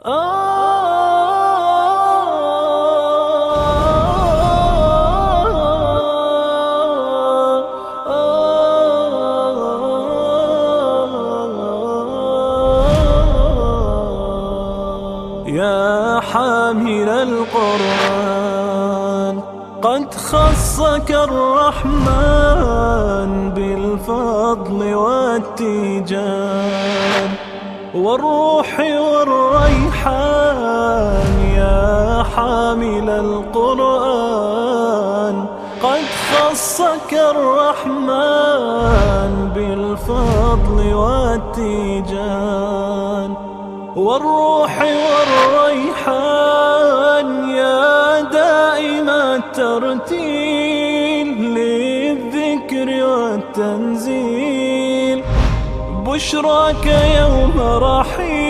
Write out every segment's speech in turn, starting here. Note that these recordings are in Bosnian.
يا حامل القرآن قد خصك الرحمن بالفضل والتيجان والروح والريحان يا حامل القرآن قد خصك الرحمن بالفضل والتيجان. والروح والريحان يا دائم الترتيل للذكر والتنزيل. بشراك يوم رحيل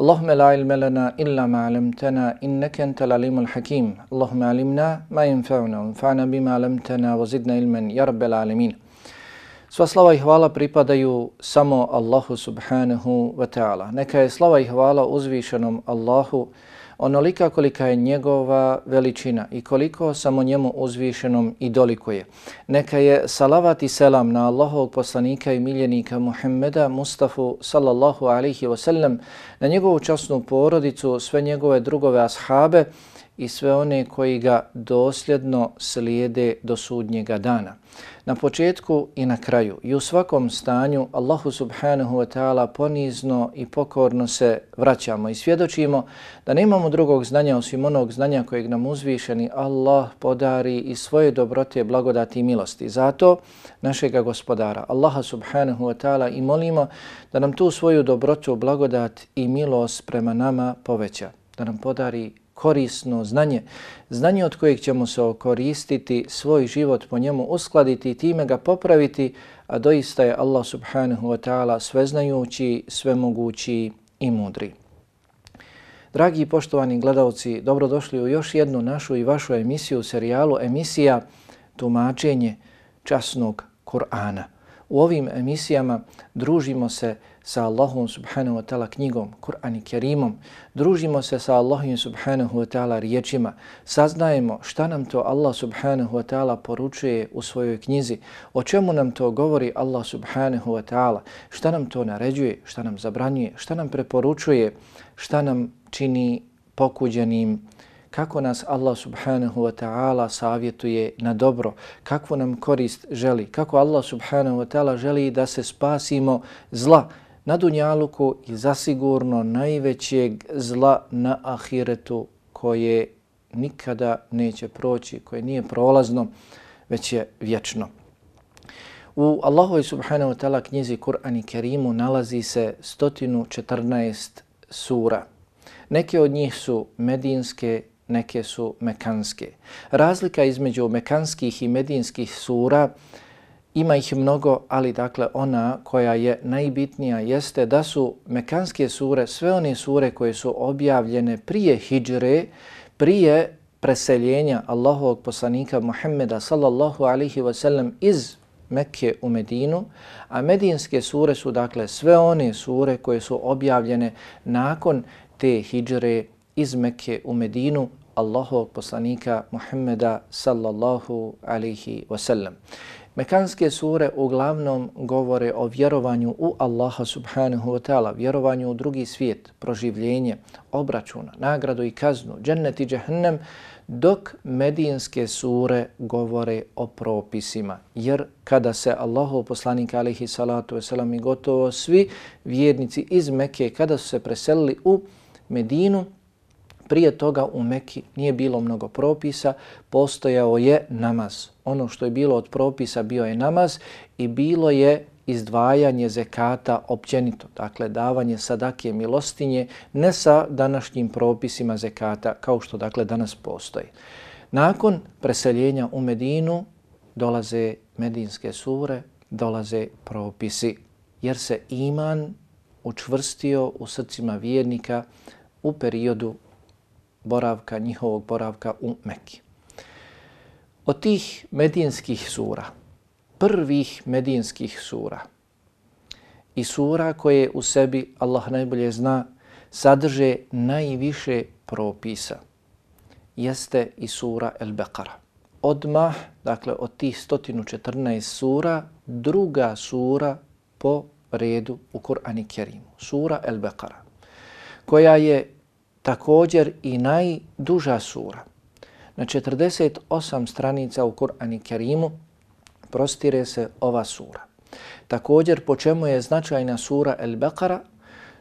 اللهم لا علم لنا إلا ما علمتنا إنك أنت العليم الحكيم اللهم علمنا ما ينفعنا وانفعنا بما علمتنا وزدنا علما يا رب العالمين Sva slava i hvala pripadaju samo Allahu subhanahu wa ta'ala. Neka je slava i hvala uzvišenom Allahu onolika kolika je njegova veličina i koliko samo njemu uzvišenom i dolikuje. Neka je salavat i selam na Allahovog poslanika i miljenika Muhammeda Mustafa sallallahu alihi wasallam, na njegovu časnu porodicu, sve njegove drugove ashabe i sve one koji ga dosljedno slijede do sudnjega dana. Na početku i na kraju i u svakom stanju Allahu subhanahu wa ta'ala ponizno i pokorno se vraćamo i svjedočimo da nemamo drugog znanja osim onog znanja kojeg nam uzvišeni Allah podari i svoje dobrote, blagodati i milosti. Zato našega gospodara Allaha subhanahu wa ta'ala i molimo da nam tu svoju dobrotu, blagodat i milost prema nama poveća, da nam podari korisno znanje, znanje od kojeg ćemo se okoristiti, svoj život po njemu uskladiti i time ga popraviti, a doista je Allah subhanahu wa ta'ala sveznajući, svemogući i mudri. Dragi i poštovani gledalci, dobrodošli u još jednu našu i vašu emisiju, serijalu emisija Tumačenje časnog Kur'ana. U ovim emisijama družimo se sa Allahom subhanahu wa ta'ala knjigom, Kur'an i Kerimom, družimo se sa Allahom subhanahu wa ta'ala riječima, saznajemo šta nam to Allah subhanahu wa ta'ala poručuje u svojoj knjizi, o čemu nam to govori Allah subhanahu wa ta'ala, šta nam to naređuje, šta nam zabranjuje, šta nam preporučuje, šta nam čini pokuđenim, kako nas Allah subhanahu wa ta'ala savjetuje na dobro, kakvu nam korist želi, kako Allah subhanahu wa ta'ala želi da se spasimo zla? Na dunjaluku i zasigurno najvećeg zla na ahiretu koje nikada neće proći, koje nije prolazno, već je vječno. U Allahovoj subhanahu wa ta'ala knjizi Kur'an i Kerimu nalazi se 114 sura. Neke od njih su medinske, neke su mekanske. Razlika između mekanskih i medinskih sura ima ih mnogo, ali dakle ona koja je najbitnija jeste da su mekanske sure, sve one sure koje su objavljene prije hijdžre, prije preseljenja Allahovog poslanika Muhammeda sallallahu alihi wasallam iz Mekke u Medinu, a medinske sure su dakle sve one sure koje su objavljene nakon te hijdžre iz Mekke u Medinu, Allahovog poslanika Muhammeda sallallahu alihi wasallam. Mekanske sure uglavnom govore o vjerovanju u Allaha subhanahu wa ta'ala, vjerovanju u drugi svijet, proživljenje, obračuna, nagradu i kaznu, džennet i džahnem, dok medijinske sure govore o propisima. Jer kada se Allahov poslanik alihi salatu wasalam i gotovo svi vjernici iz Mekke, kada su se preselili u Medinu, Prije toga u Mekki nije bilo mnogo propisa, postojao je namaz. Ono što je bilo od propisa bio je namaz i bilo je izdvajanje zekata općenito, dakle davanje sadake milostinje, ne sa današnjim propisima zekata kao što dakle danas postoji. Nakon preseljenja u Medinu dolaze medinske sure, dolaze propisi, jer se iman učvrstio u srcima vjernika u periodu boravka, njihovog boravka u Mekki. Od tih medinskih sura, prvih medinskih sura i sura koje u sebi, Allah najbolje zna, sadrže najviše propisa, jeste i sura El Beqara. Odmah, dakle, od tih 114 sura, druga sura po redu u Kur'ani Kerimu, sura El Beqara, koja je također i najduža sura. Na 48 stranica u Kur'ani Kerimu prostire se ova sura. Također, po čemu je značajna sura El Bekara?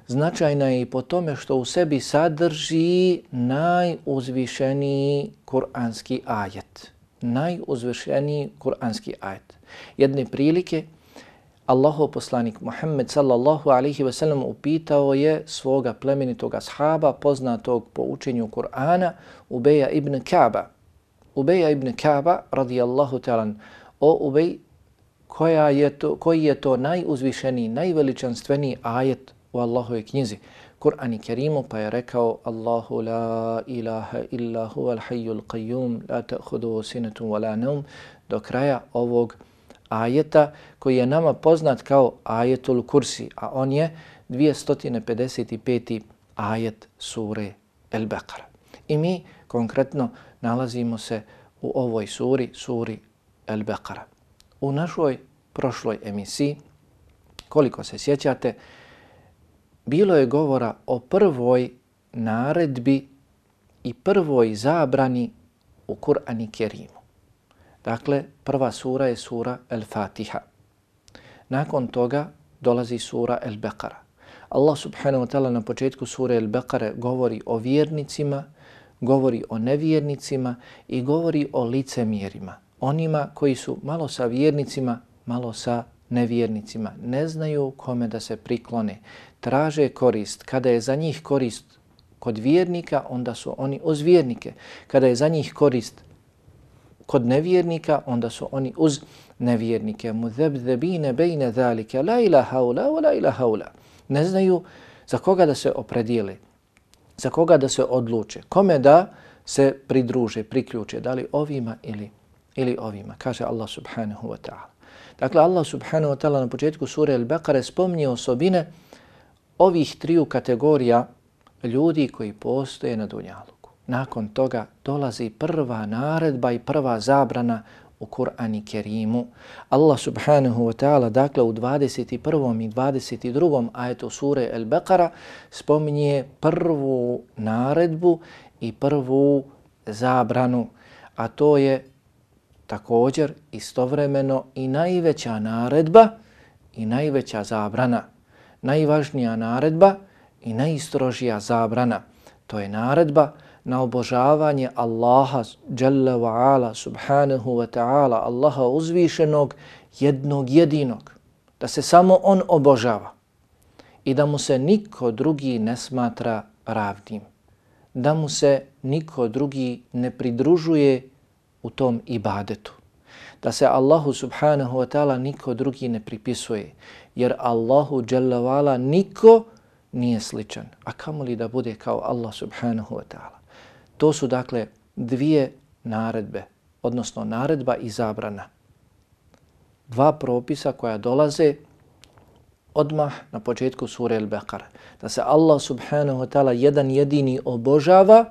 Značajna je i po tome što u sebi sadrži najuzvišeniji kur'anski ajet. Najuzvišeniji kur'anski ajet. Jedne prilike Allahov poslanik Muhammed sallallahu alaihi ve sellem upitao je svoga plemenitog ashaba poznatog po učenju Kur'ana Ubeja ibn Kaaba. Ubeja ibn Kaaba radijallahu ta'ala o Ubej koja je to, koji je to najuzvišeniji, najveličanstveniji ajet u Allahove knjizi. Kur'an i Kerimu pa je rekao Allahu la ilaha illa huval hayyul qayyum la ta'khudhuhu sinatun wa la nawm do kraja ovog ajeta koji je nama poznat kao ajetul kursi, a on je 255. ajet sure El Bekara. I mi konkretno nalazimo se u ovoj suri, suri El Bekara. U našoj prošloj emisiji, koliko se sjećate, bilo je govora o prvoj naredbi i prvoj zabrani u Kur'ani Kerim. Dakle, prva sura je sura El-Fatiha. Nakon toga dolazi sura El-Bekara. Allah subhanahu wa ta'ala na početku sure El-Bekare govori o vjernicima, govori o nevjernicima i govori o licemjerima. Onima koji su malo sa vjernicima, malo sa nevjernicima. Ne znaju kome da se priklone. Traže korist. Kada je za njih korist kod vjernika, onda su oni uz vjernike. Kada je za njih korist kod nevjernika, onda su oni uz nevjernike. Muzebzebine bejne zalike, la ilaha ula, la ilaha ula. Ne znaju za koga da se opredijeli, za koga da se odluče, kome da se pridruže, priključe, da li ovima ili, ili ovima, kaže Allah subhanahu wa ta'ala. Dakle, Allah subhanahu wa ta'ala na početku sure Al-Baqara spomnije osobine ovih triju kategorija ljudi koji postoje na dunjalu nakon toga dolazi prva naredba i prva zabrana u Kur'ani Kerimu. Allah subhanahu wa ta'ala dakle u 21. i 22. ajetu sure El-Beqara spominje prvu naredbu i prvu zabranu, a to je također istovremeno i najveća naredba i najveća zabrana. Najvažnija naredba i najistrožija zabrana. To je naredba na obožavanje Allaha Jalla wa ala subhanahu wa ta'ala, Allaha uzvišenog jednog jedinog, da se samo On obožava i da mu se niko drugi ne smatra ravnim, da mu se niko drugi ne pridružuje u tom ibadetu, da se Allahu subhanahu wa ta'ala niko drugi ne pripisuje, jer Allahu Jalla wa ala niko nije sličan, a kamo li da bude kao Allah subhanahu wa ta'ala. To su dakle dvije naredbe, odnosno naredba i zabrana. Dva propisa koja dolaze odmah na početku sure Al-Baqara. Da se Allah subhanahu wa ta'ala jedan jedini obožava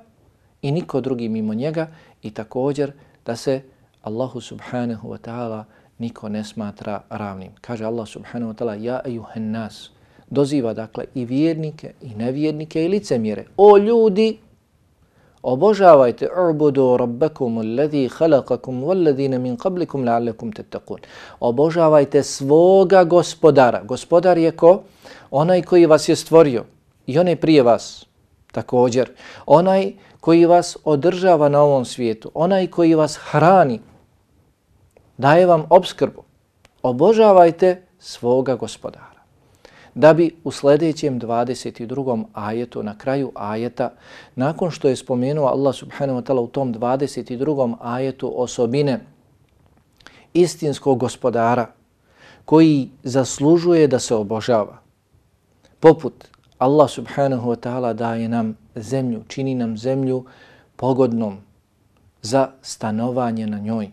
i niko drugi mimo njega i također da se Allahu subhanahu wa ta'ala niko ne smatra ravnim. Kaže Allah subhanahu wa ta'ala ja ejuhen nas. Doziva dakle i vjernike i nevjernike i licemjere. O ljudi, obožavajte ubudu rabbakum alladhi khalaqakum walladhina min qablikum la'allakum tattaqun. Obožavajte svoga gospodara. Gospodar je ko? Onaj koji vas je stvorio i onaj prije vas također. Onaj koji vas održava na ovom svijetu. Onaj koji vas hrani. Daje vam obskrbu. Obožavajte svoga gospodara. Da bi u sljedećem 22. ajetu, na kraju ajeta, nakon što je spomenuo Allah subhanahu wa ta'ala u tom 22. ajetu osobine istinskog gospodara koji zaslužuje da se obožava, poput Allah subhanahu wa ta'ala daje nam zemlju, čini nam zemlju pogodnom za stanovanje na njoj,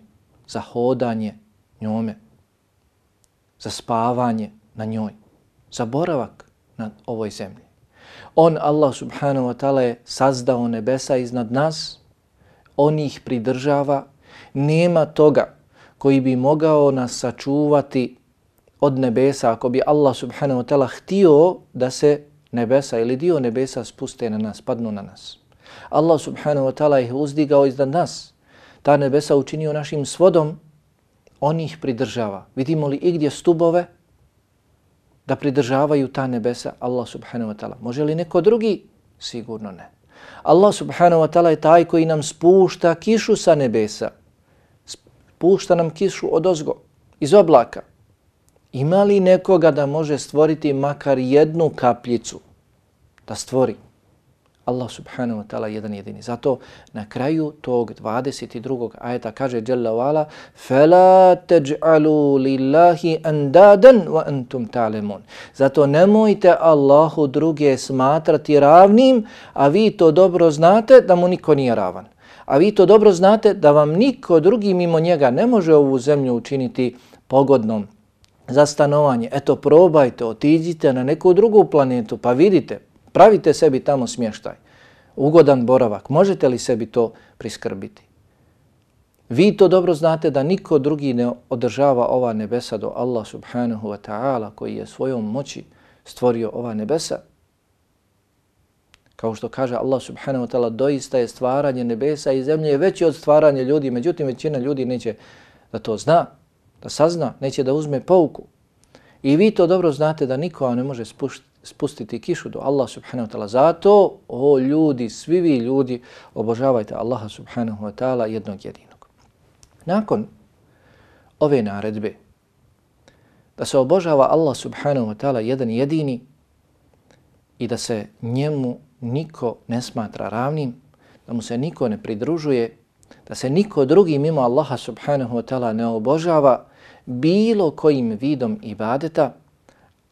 za hodanje njome, za spavanje na njoj, za boravak na ovoj zemlji. On, Allah subhanahu wa ta'ala, je sazdao nebesa iznad nas, on ih pridržava, nema toga koji bi mogao nas sačuvati od nebesa ako bi Allah subhanahu wa ta'ala htio da se nebesa ili dio nebesa spuste na nas, padnu na nas. Allah subhanahu wa ta'ala ih uzdigao iznad nas. Ta nebesa učinio našim svodom, on ih pridržava. Vidimo li igdje stubove da pridržavaju ta nebesa? Allah subhanahu wa ta'ala. Može li neko drugi? Sigurno ne. Allah subhanahu wa ta'ala je taj koji nam spušta kišu sa nebesa. Spušta nam kišu od ozgo, iz oblaka. Ima li nekoga da može stvoriti makar jednu kapljicu da stvori? Allah subhanahu wa ta'ala jedan jedini. Zato na kraju tog 22. ajeta kaže Jalla wa'ala فَلَا تَجْعَلُوا لِلَّهِ أَنْدَادًا وَأَنْتُمْ تَعْلَمُونَ Zato nemojte Allahu druge smatrati ravnim, a vi to dobro znate da mu niko nije ravan. A vi to dobro znate da vam niko drugi mimo njega ne može ovu zemlju učiniti pogodnom za stanovanje. Eto, probajte, otiđite na neku drugu planetu pa vidite, pravite sebi tamo smještaj. Ugodan boravak. Možete li sebi to priskrbiti? Vi to dobro znate da niko drugi ne održava ova nebesa do Allah subhanahu wa ta'ala koji je svojom moći stvorio ova nebesa. Kao što kaže Allah subhanahu wa ta'ala, doista je stvaranje nebesa i zemlje veće od stvaranja ljudi, međutim većina ljudi neće da to zna da sazna, neće da uzme pouku. I vi to dobro znate da niko ne može spustiti kišu do Allah subhanahu wa ta'ala. Zato, o ljudi, svi vi ljudi, obožavajte Allaha subhanahu wa ta'ala jednog jedinog. Nakon ove naredbe, da se obožava Allah subhanahu wa ta'ala jedan jedini i da se njemu niko ne smatra ravnim, da mu se niko ne pridružuje, da se niko drugi mimo Allaha subhanahu wa ta'ala ne obožava, bilo kojim vidom ibadeta,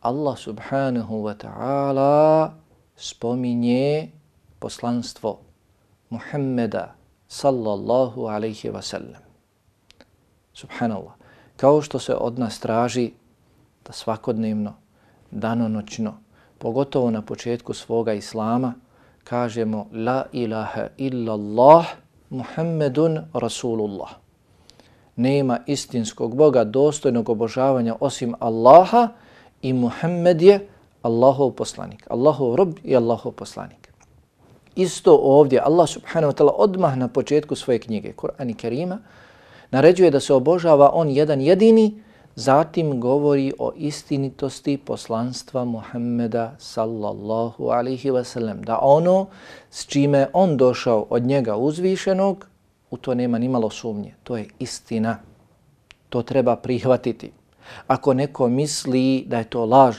Allah subhanahu wa ta'ala spominje poslanstvo Muhammeda sallallahu alaihi wa sallam. Subhanallah. Kao što se od nas traži da svakodnevno, danonoćno, pogotovo na početku svoga islama, kažemo La ilaha illallah Muhammedun Rasulullah nema istinskog Boga dostojnog obožavanja osim Allaha i Muhammed je Allahov poslanik. Allahov rob i Allahov poslanik. Isto ovdje Allah subhanahu wa ta'ala odmah na početku svoje knjige, Kur'an i Kerima, naređuje da se obožava on jedan jedini, zatim govori o istinitosti poslanstva Muhammeda sallallahu alaihi wa sallam. Da ono s čime on došao od njega uzvišenog, u to nema ni malo sumnje. To je istina. To treba prihvatiti Ako neko misli da je to laž,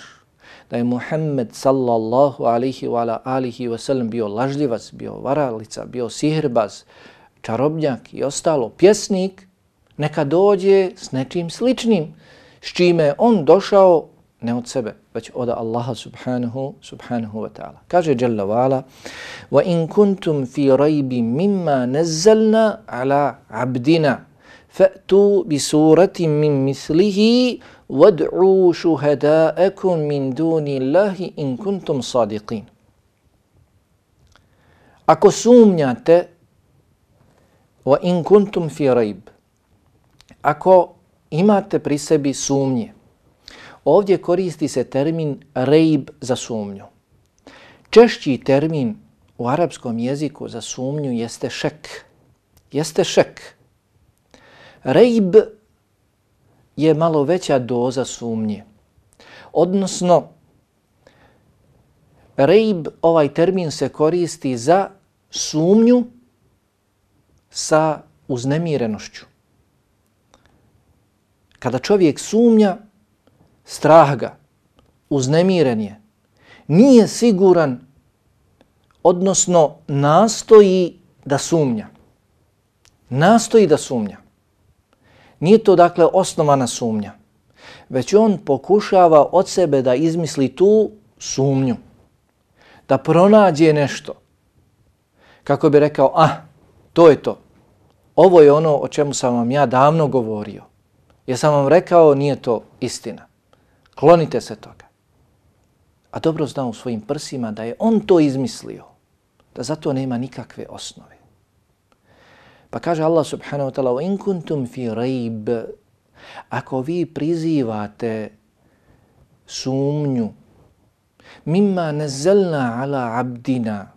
da je Muhammed sallallahu alihi wa ala alihi wa sallam bio lažljivac, bio varalica, bio sihrbaz, čarobnjak i ostalo, pjesnik, neka dođe s nečim sličnim, s čime on došao ne od sebe, već od Allaha subhanahu, subhanahu wa ta'ala. Kaže Jalla wa'ala, وَإِن كُنْتُمْ فِي رَيْبٍ مِمَّا نَزَّلْنَا عَلَىٰ عَبْدِنَا فَأْتُوا بِسُورَةٍ مِّن مِثْلِهِ وَادْعُوا شُهَدَاءَكُمْ مِنْ دُونِ اللَّهِ إِن كُنْتُمْ صَادِقِينَ Ako sumnjate, وَإِن كُنْتُمْ فِي رَيْبٍ Ako imate pri sebi sumnje, Ovdje koristi se termin rejb za sumnju. Češći termin u arapskom jeziku za sumnju jeste šek. Jeste šek. Rejb je malo veća doza sumnje. Odnosno, rejb, ovaj termin se koristi za sumnju sa uznemirenošću. Kada čovjek sumnja, strah ga, uznemiren je, nije siguran, odnosno nastoji da sumnja. Nastoji da sumnja. Nije to dakle osnovana sumnja, već on pokušava od sebe da izmisli tu sumnju, da pronađe nešto. Kako bi rekao, ah, to je to. Ovo je ono o čemu sam vam ja davno govorio. Ja sam vam rekao, nije to istina. Klonite se toga. A dobro zna u svojim prsima da je on to izmislio, da zato nema nikakve osnove. Pa kaže Allah subhanahu wa ta'ala, in kuntum fi rejb, ako vi prizivate sumnju, mimma nezelna ala abdina,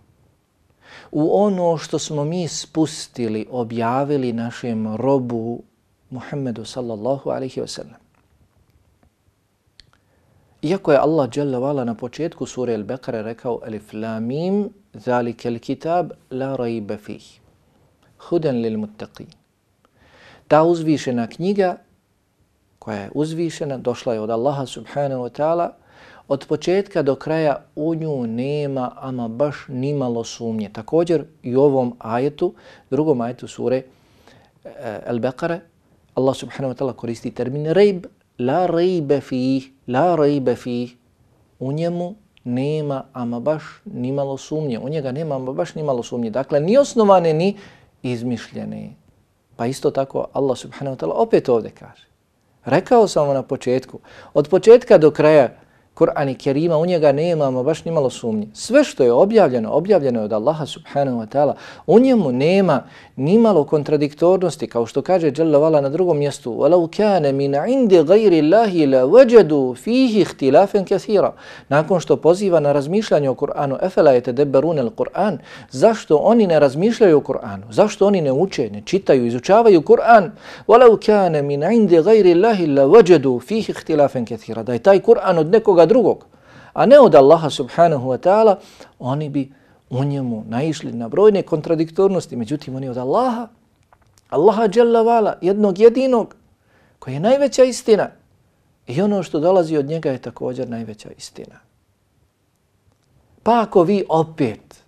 u ono što smo mi spustili, objavili našem robu Muhammedu sallallahu alaihi wa sallam. Iako je Allah dželle vala na početku sure Al-Baqara rekao Alif Lamim, zalike il kitab, la rayba fih. Hudan lil muttaqin. Ta uzvišena knjiga, koja je uzvišena, došla je od Allaha subhanahu wa ta'ala, od početka do kraja u nju nema ama baš nimalo sumnje. Također i u ovom ajetu, drugom ajetu sure eh, Al-Baqara, Allah subhanahu wa ta'ala koristi termin rejb, la rejbe fih, la rejbe fih, u njemu nema ama baš nimalo sumnje. U njega nema ama baš nimalo sumnje. Dakle, ni osnovane, ni izmišljene. Pa isto tako Allah subhanahu wa ta'ala opet ovdje kaže. Rekao sam vam na početku, od početka do kraja Kur'an i Kerima, u njega nemamo baš nimalo sumnje. Sve što je objavljeno, objavljeno je od Allaha subhanahu wa ta'ala. U njemu nema nimalo kontradiktornosti, kao što kaže Jalla Vala na drugom mjestu. وَلَوْ كَانَ مِنْ عِنْدِ غَيْرِ اللَّهِ لَوَجَدُوا فِيهِ اخْتِلَافًا كَثِيرًا Nakon što poziva na razmišljanje o Kur'anu, اَفَلَا يَتَدَبَّرُونَ الْقُرْآنِ Zašto oni ne razmišljaju o Kur'anu? Zašto oni ne uče, ne čitaju, izučavaju Kur'an? وَلَوْ كَانَ مِنْ عِنْدِ غَيْرِ اللَّهِ لَوَجَدُوا فِيهِ اخْتِلَافًا كَثِيرًا Da je taj Kur'an od nekoga drugog, a ne od Allaha subhanahu wa ta'ala, oni bi u njemu naišli na brojne kontradiktornosti, međutim oni od Allaha, Allaha jalla vala, jednog jedinog, koji je najveća istina. I ono što dolazi od njega je također najveća istina. Pa ako vi opet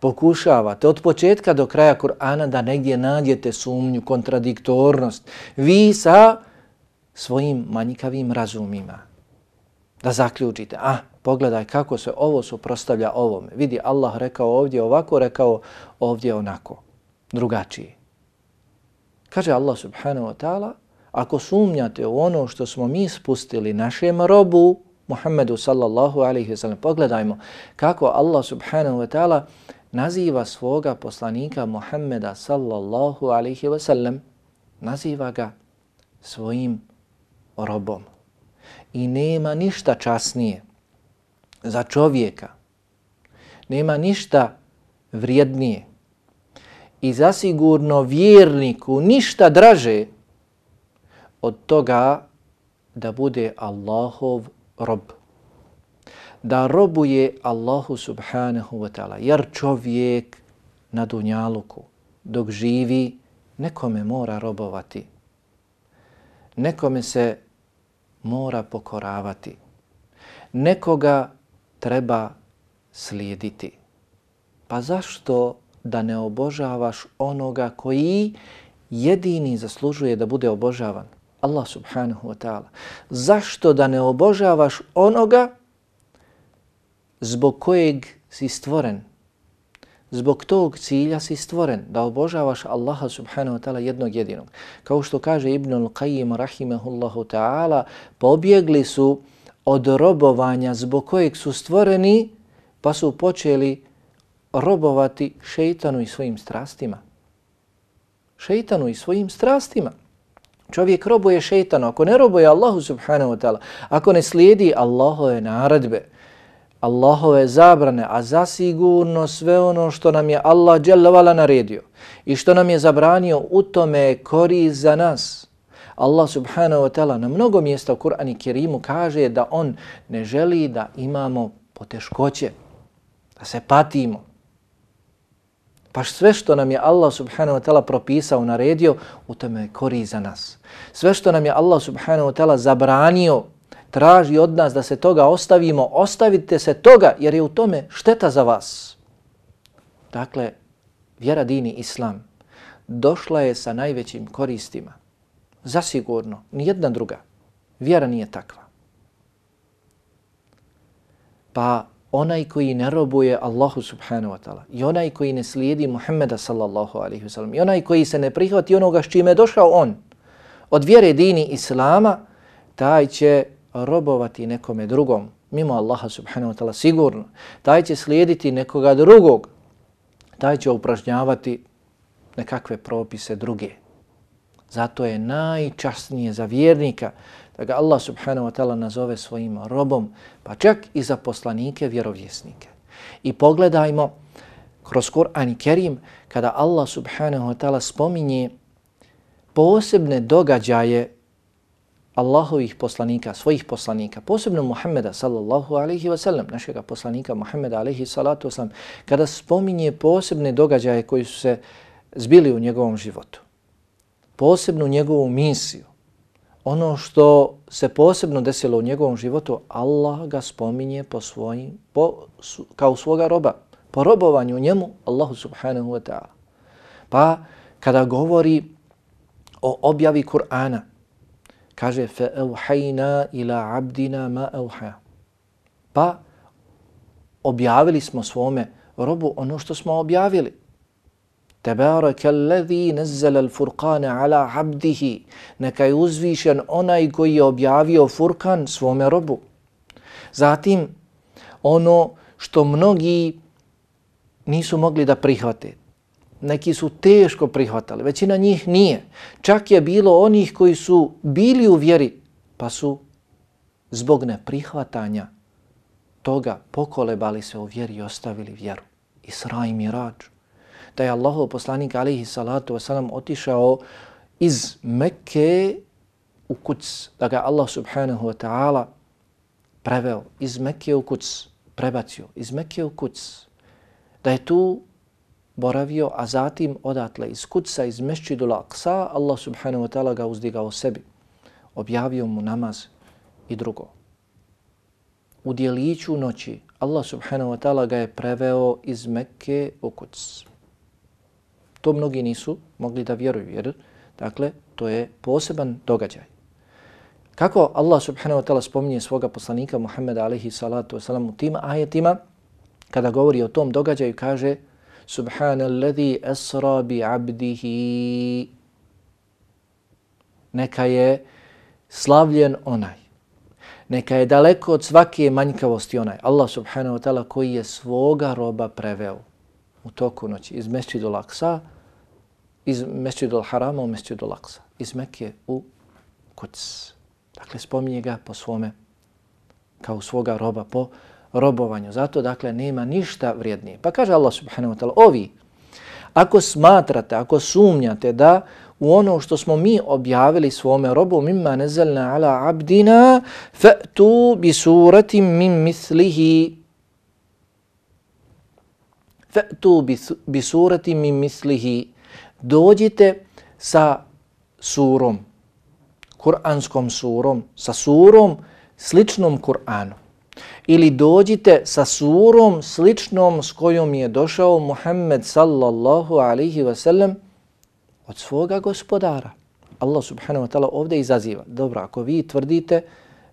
pokušavate od početka do kraja Kur'ana da negdje nađete sumnju, kontradiktornost, vi sa svojim manjkavim razumima, da zaključite, a pogledaj kako se ovo suprostavlja ovome. Vidi, Allah rekao ovdje ovako, rekao ovdje onako, drugačije. Kaže Allah subhanahu wa ta'ala, ako sumnjate u ono što smo mi spustili našem robu, Muhammedu sallallahu alaihi wa sallam, pogledajmo kako Allah subhanahu wa ta'ala naziva svoga poslanika Muhammeda sallallahu alaihi wa sallam, naziva ga svojim robom i nema ništa časnije za čovjeka, nema ništa vrijednije i zasigurno vjerniku ništa draže od toga da bude Allahov rob. Da robuje Allahu subhanahu wa ta'ala. Jer čovjek na dunjaluku dok živi nekome mora robovati. Nekome se mora pokoravati. Nekoga treba slijediti. Pa zašto da ne obožavaš onoga koji jedini zaslužuje da bude obožavan? Allah subhanahu wa ta'ala. Zašto da ne obožavaš onoga zbog kojeg si stvoren? Zbog tog cilja si stvoren, da obožavaš Allaha subhanahu wa ta'ala jednog jedinog. Kao što kaže Ibn al-Qayyim rahimahullahu ta'ala, pobjegli su od robovanja zbog kojeg su stvoreni, pa su počeli robovati šeitanu i svojim strastima. Šeitanu i svojim strastima. Čovjek robuje šeitanu, ako ne robuje Allahu subhanahu wa ta'ala, ako ne slijedi Allahove naredbe, Allahove zabrane, a zasigurno sve ono što nam je Allah dželjavala naredio i što nam je zabranio, u tome kori za nas. Allah subhanahu wa ta'ala na mnogo mjesta u Kur'ani Kerimu kaže da on ne želi da imamo poteškoće, da se patimo. Pa sve što nam je Allah subhanahu wa ta'ala propisao, naredio, u tome kori za nas. Sve što nam je Allah subhanahu wa ta'ala zabranio, traži od nas da se toga ostavimo, ostavite se toga jer je u tome šteta za vas. Dakle, vjera dini islam došla je sa najvećim koristima. Zasigurno, nijedna druga. Vjera nije takva. Pa onaj koji ne robuje Allahu subhanahu wa ta'ala i onaj koji ne slijedi Muhammeda sallallahu alaihi wa sallam i onaj koji se ne prihvati onoga s čime je došao on od vjere dini Islama, taj će robovati nekome drugom, mimo Allaha subhanahu wa ta'ala sigurno. Taj će slijediti nekoga drugog, taj će upražnjavati nekakve propise druge. Zato je najčasnije za vjernika da ga Allah subhanahu wa ta'ala nazove svojim robom, pa čak i za poslanike vjerovjesnike. I pogledajmo kroz Kur'an i Kerim kada Allah subhanahu wa ta'ala spominje posebne događaje Allahovih poslanika, svojih poslanika, posebno Muhammeda sallallahu alaihi wa sallam, našega poslanika Muhammeda alaihi salatu wa sallam, kada spominje posebne događaje koji su se zbili u njegovom životu, posebnu njegovu misiju, ono što se posebno desilo u njegovom životu, Allah ga spominje po svojim, po, kao svoga roba, po robovanju njemu, Allahu subhanahu wa ta'ala. Pa kada govori o objavi Kur'ana, kaže fa auhayna ila abdina ma auha. Pa objavili smo svome robu ono što smo objavili. Tebareke alladhi nazzala al-furqana ala abdihi. Neka je uzvišen onaj koji je objavio Furkan svome robu. Zatim, ono što mnogi nisu mogli da prihvate. Neki su teško prihvatali, većina njih nije. Čak je bilo onih koji su bili u vjeri, pa su zbog neprihvatanja toga pokolebali se u vjeri i ostavili vjeru. Isra i Mirađ. Da je Allahov poslanik alaihi salatu wasalam otišao iz Mekke u Kuc, da ga Allah subhanahu wa ta'ala preveo. Iz Mekke u Kuc, prebacio. Iz Mekke u Kuc, da je tu boravio, a zatim odatle iz Kuca, iz Mešćidu Laqsa, Allah subhanahu wa ta'ala ga uzdigao sebi, objavio mu namaz i drugo. U dijeliću noći Allah subhanahu wa ta'ala ga je preveo iz Mekke u Kuc. To mnogi nisu mogli da vjeruju jer dakle to je poseban događaj. Kako Allah subhanahu wa ta'ala spominje svoga poslanika Muhammeda alaihi salatu wasalam u tim ajetima kada govori o tom događaju kaže Subhanalladhi asra bi abdihi. Neka je slavljen onaj. Neka je daleko od svake manjkavosti onaj. Allah subhanahu wa ta'ala koji je svoga roba preveo u toku noći. Iz Mesčidu Laksa iz Mesčidu Harama u Mesčidu Laksa, iz Mekke u Kuc. Dakle, spominje ga po svome, kao svoga roba, po robovanju. Zato, dakle, nema ništa vrijednije. Pa kaže Allah subhanahu wa ta'ala, ovi, ako smatrate, ako sumnjate da u ono što smo mi objavili svome robu, mimma nezelna ala abdina, fa'tu bi surati min mislihi, fa'tu bi surati min mislihi, dođite sa surom, kuranskom surom, sa surom sličnom Kur'anu. Ili dođite sa surom sličnom s kojom je došao Muhammed sallallahu alaihi wa sallam od svoga gospodara. Allah subhanahu wa ta'ala ovdje izaziva. Dobro, ako vi tvrdite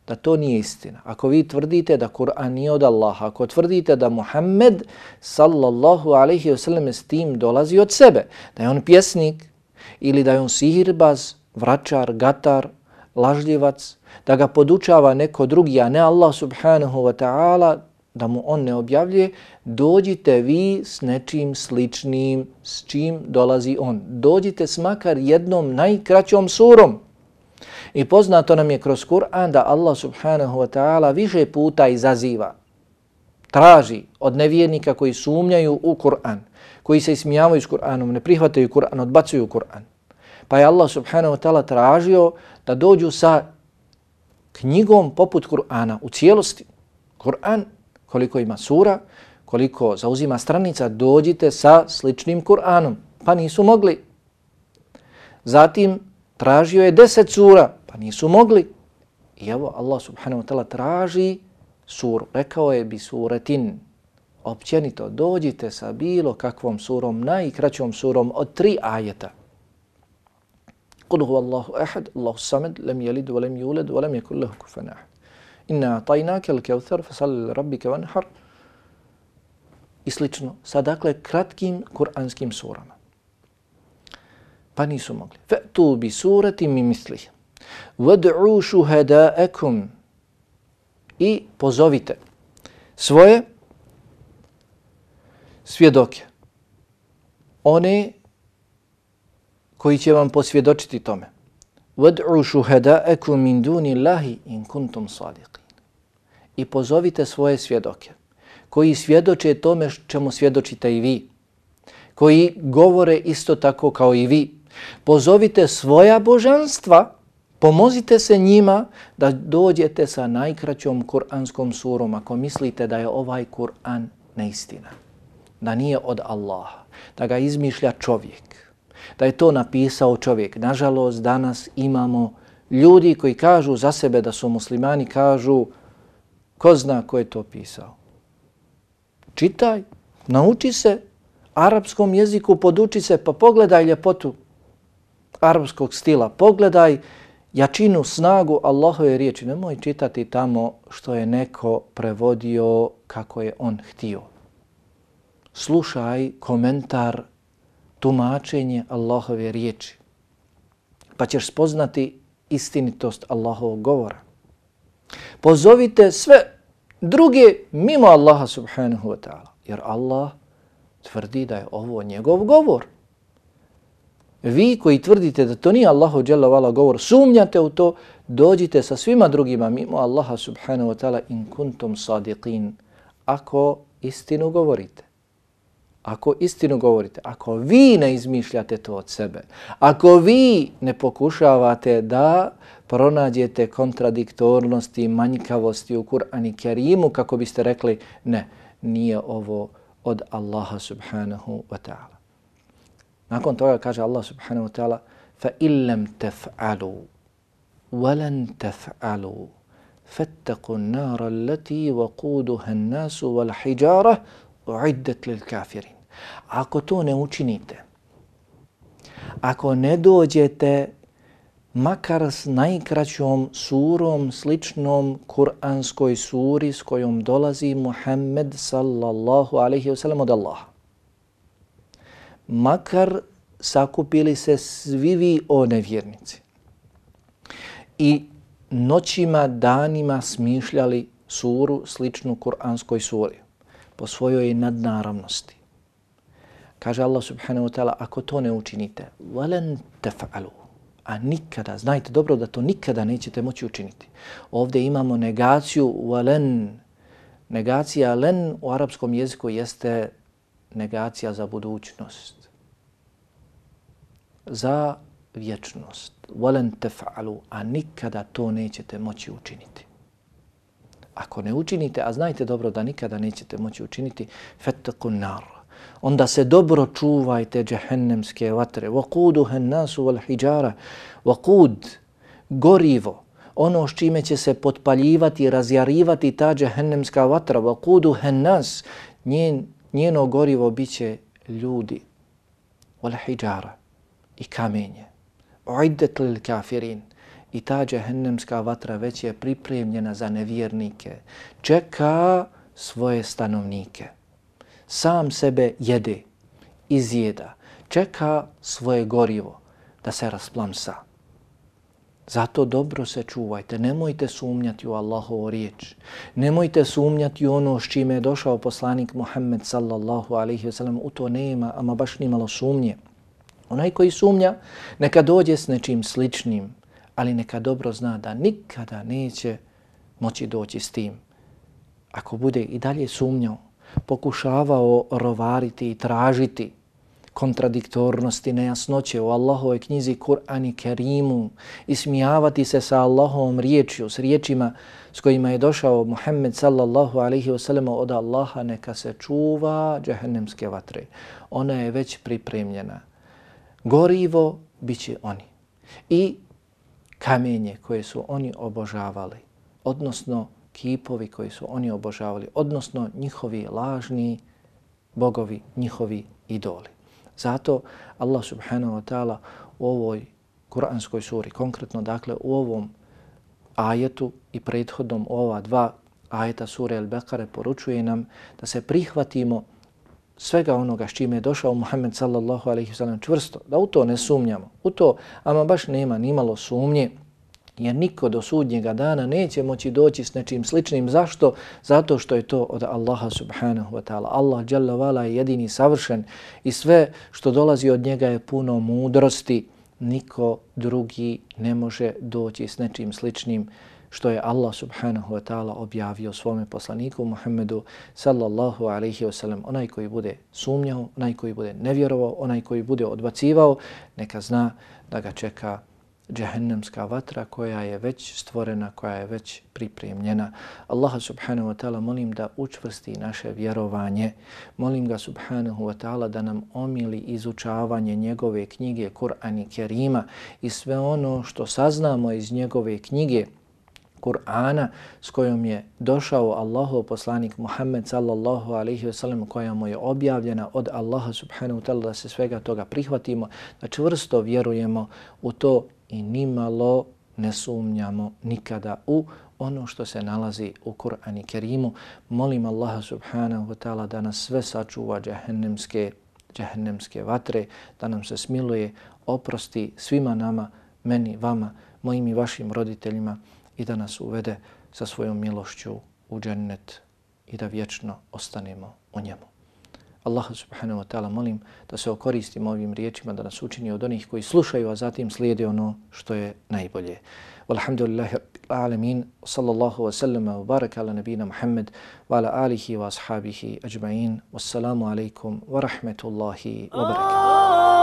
da to nije istina. Ako vi tvrdite da Kur'an nije od Allaha, ako tvrdite da Muhammed sallallahu alaihi wa sallam s tim dolazi od sebe, da je on pjesnik ili da je on sihirbaz, vračar, gatar, lažljivac, da ga podučava neko drugi, a ne Allah subhanahu wa ta'ala, da mu on ne objavljuje, dođite vi s nečim sličnim s čim dolazi on. Dođite s makar jednom najkraćom surom. I poznato nam je kroz Kur'an da Allah subhanahu wa ta'ala više puta izaziva, traži od nevjernika koji sumnjaju u Kur'an, koji se ismijavaju s Kur'anom, ne prihvataju Kur'an, odbacuju Kur'an. Pa je Allah subhanahu wa ta'ala tražio da dođu sa knjigom poput Kur'ana u cijelosti. Kur'an, koliko ima sura, koliko zauzima stranica, dođite sa sličnim Kur'anom. Pa nisu mogli. Zatim tražio je deset sura, pa nisu mogli. I evo Allah subhanahu wa ta'ala traži suru. Rekao je bi suretin, općenito, dođite sa bilo kakvom surom, najkraćom surom od tri ajeta. قل هو الله أحد الله الصمد لم يلد ولم يولد ولم يكن له yakul أحد إنا أعطيناك الكوثر فصل لربك وانحر. I slično, sa dakle kratkim kuranskim surama. Pa nisu mogli. Fa'tu bi surati mi misli. Wad'u shuhada'akum. I pozovite svoje svjedoke. One koji će vam posvjedočiti tome. Wad'u shuhada'akum min duni Allahi in kuntum sadiqin. I pozovite svoje svjedoke koji svjedoče tome čemu svjedočite i vi. Koji govore isto tako kao i vi. Pozovite svoja božanstva, pomozite se njima da dođete sa najkraćom kuranskom surom ako mislite da je ovaj Kur'an neistina. Da nije od Allaha. Da ga izmišlja čovjek da je to napisao čovjek. Nažalost, danas imamo ljudi koji kažu za sebe da su muslimani, kažu ko zna ko je to pisao. Čitaj, nauči se arapskom jeziku, poduči se, pa pogledaj ljepotu arapskog stila, pogledaj jačinu, snagu Allahove riječi. Nemoj čitati tamo što je neko prevodio kako je on htio. Slušaj komentar tumačenje Allahove riječi. Pa ćeš spoznati istinitost Allahovog govora. Pozovite sve druge mimo Allaha subhanahu wa ta'ala. Jer Allah tvrdi da je ovo njegov govor. Vi koji tvrdite da to nije Allahu dželavala govor, sumnjate u to, dođite sa svima drugima mimo Allaha subhanahu wa ta'ala in kuntum sadiqin. Ako istinu govorite ako istinu govorite, ako vi ne izmišljate to od sebe, ako vi ne pokušavate da pronađete kontradiktornosti i manjkavosti u Kur'an i Kerimu, kako biste rekli, ne, nije ovo od Allaha subhanahu wa ta'ala. Nakon toga kaže Allah subhanahu wa ta'ala, fa تَفْعَلُوا taf'alu, walan taf'alu, النَّارَ الَّتِي وَقُودُهَا waquduha an-nasu wal uiddet lil kafirin. Ako to ne učinite, ako ne dođete makar s najkraćom surom sličnom kuranskoj suri s kojom dolazi Muhammed sallallahu alaihi wa sallam od Allaha, makar sakupili se svi vi o nevjernici i noćima, danima smišljali suru sličnu kuranskoj suri po svojoj nadnaravnosti. Kaže Allah subhanahu wa ta'ala, ako to ne učinite, valen tefa'alu, a nikada, znajte dobro da to nikada nećete moći učiniti. Ovdje imamo negaciju valen, negacija len u arapskom jeziku jeste negacija za budućnost, za vječnost, valen tefa'alu, a nikada to nećete moći učiniti ako ne učinite, a znajte dobro da nikada nećete moći učiniti, fetaku nar. Onda se dobro čuvajte džehennemske vatre. Vakudu hennasu vel hijjara. Vakud, gorivo, ono s čime će se potpaljivati, razjarivati ta džehennemska vatra. Vakudu hennas, njen, njeno gorivo biće ljudi. Vel hijjara i kamenje. Uiddet lil kafirin. I ta džehennemska vatra već je pripremljena za nevjernike. Čeka svoje stanovnike sam sebe jede, izjeda, čeka svoje gorivo da se rasplamsa. Zato dobro se čuvajte, nemojte sumnjati u Allahovu riječ. Nemojte sumnjati u ono s čime je došao poslanik Muhammed sallallahu alaihi wasallam. U to nema, ama baš nimalo sumnje. Onaj koji sumnja, neka dođe s nečim sličnim, ali neka dobro zna da nikada neće moći doći s tim. Ako bude i dalje sumnjao, pokušavao rovariti i tražiti kontradiktornosti, nejasnoće u Allahove knjizi Kur'an i Kerimu ismijavati se sa Allahovom riječju, s riječima s kojima je došao Muhammed sallallahu alaihi wasallam od Allaha neka se čuva džahennemske vatre. Ona je već pripremljena. Gorivo bit će oni. I kamenje koje su oni obožavali, odnosno kipovi koji su oni obožavali, odnosno njihovi lažni bogovi, njihovi idoli. Zato Allah subhanahu wa ta'ala u ovoj kuranskoj suri, konkretno dakle u ovom ajetu i prethodnom ova dva ajeta sure El-Bekare poručuje nam da se prihvatimo svega onoga s čime je došao Muhammed sallallahu alaihi wasallam čvrsto, da u to ne sumnjamo. U to, ama baš nema ni malo sumnje, jer niko do sudnjega dana neće moći doći s nečim sličnim. Zašto? Zato što je to od Allaha subhanahu wa ta'ala. Allah jalla vala je jedini savršen i sve što dolazi od njega je puno mudrosti. Niko drugi ne može doći s nečim sličnim što je Allah subhanahu wa ta'ala objavio svome poslaniku Muhammedu sallallahu alaihi wa sallam. Onaj koji bude sumnjao, onaj koji bude nevjerovao, onaj koji bude odbacivao, neka zna da ga čeka džehennemska vatra koja je već stvorena, koja je već pripremljena. Allah subhanahu wa ta'ala molim da učvrsti naše vjerovanje. Molim ga subhanahu wa ta'ala da nam omili izučavanje njegove knjige Kur'an i Kerima i sve ono što saznamo iz njegove knjige Kur'ana s kojom je došao Allahov poslanik Muhammed sallallahu alaihi wasallam koja mu je objavljena od Allaha subhanahu wa ta'ala da se svega toga prihvatimo, da čvrsto vjerujemo u to i nimalo ne sumnjamo nikada u ono što se nalazi u Kur'an i Kerimu. Molim Allaha subhanahu wa ta'ala da nas sve sačuva džahennemske, džahennemske vatre, da nam se smiluje, oprosti svima nama, meni, vama, mojim i vašim roditeljima i da nas uvede sa svojom milošću u džennet i da vječno ostanemo u njemu. Allah subhanahu wa ta'ala molim da se okoristimo ovim riječima, da nas učini od onih koji slušaju, a zatim slijede ono što je najbolje. Walhamdulillahi alamin, sallallahu wa sallam wa baraka ala nabina Muhammad wa ala alihi wa ashabihi ajma'in. Wassalamu alaikum wa rahmetullahi wa barakatuh.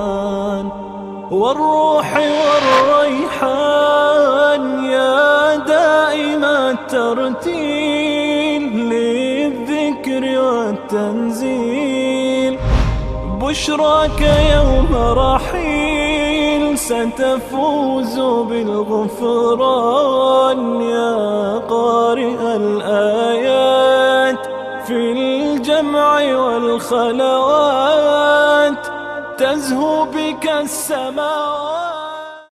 والروح والريحان يا دائم الترتيل للذكر والتنزيل. بشراك يوم رحيل ستفوز بالغفران يا قارئ الآيات في الجمع والخلوات. تزهو بك السماوات